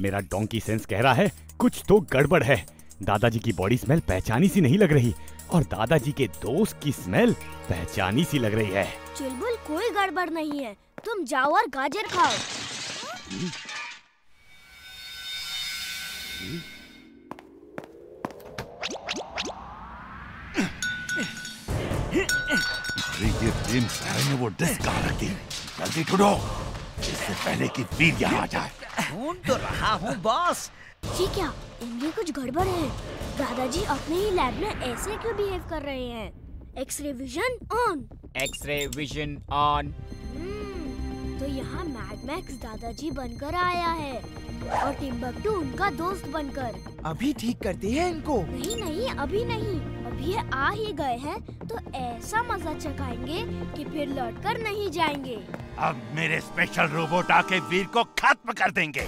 मेरा donkey sense कह रहा है कुछ तो गड़बड़ है। दादाजी की बॉडी स्मेल पहचानी सी नहीं लग रही और दादाजी के दोस्त की स्मेल पहचानी सी लग रही है। चुलबुल कोई गड़बड़ नहीं है। तुम जाओ और गाजर खाओ। ये प्रेम सारे ने वो डिस्क कहाँ रख दी जल्दी इससे पहले कि वीर यहाँ आ जाए। ढूंढ तो रहा हूँ बॉस। जी क्या? इनमें कुछ गड़बड़ है। दादाजी अपने ही लैब में ऐसे क्यों बिहेव कर रहे हैं? X-ray vision on x-ray vision on तो यहाँ मैड मैक्स दादाजी बनकर आया है। और टिम्बकटू उनका दोस्त बनकर। अभी ठीक करते हैं इनको? नहीं नहीं अभी नहीं। अभी ये आ ही गए हैं तो ऐसा मज़ा चखाएँगे कि फिर लौट कर नहीं जाएँगे। अब मेरे स्पेशल रोबोट आके वीर को खत्म कर देंगे।